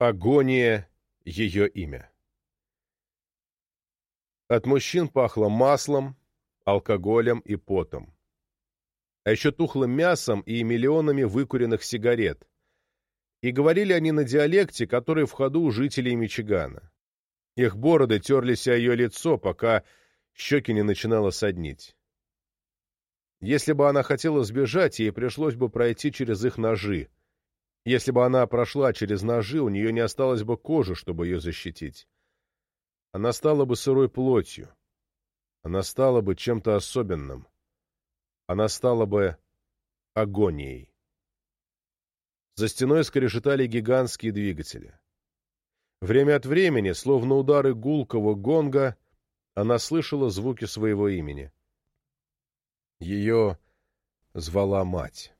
Агония — ее имя. От мужчин пахло маслом, алкоголем и потом. А еще тухло мясом и миллионами выкуренных сигарет. И говорили они на диалекте, который в ходу у жителей Мичигана. Их бороды терлись о ее лицо, пока щеки не начинало соднить. Если бы она хотела сбежать, ей пришлось бы пройти через их ножи. Если бы она прошла через ножи, у нее не осталось бы кожи, чтобы ее защитить. Она стала бы сырой плотью. Она стала бы чем-то особенным. Она стала бы агонией. За стеной скрежетали гигантские двигатели. Время от времени, словно удары гулкого гонга, она слышала звуки своего имени. Ее звала мать.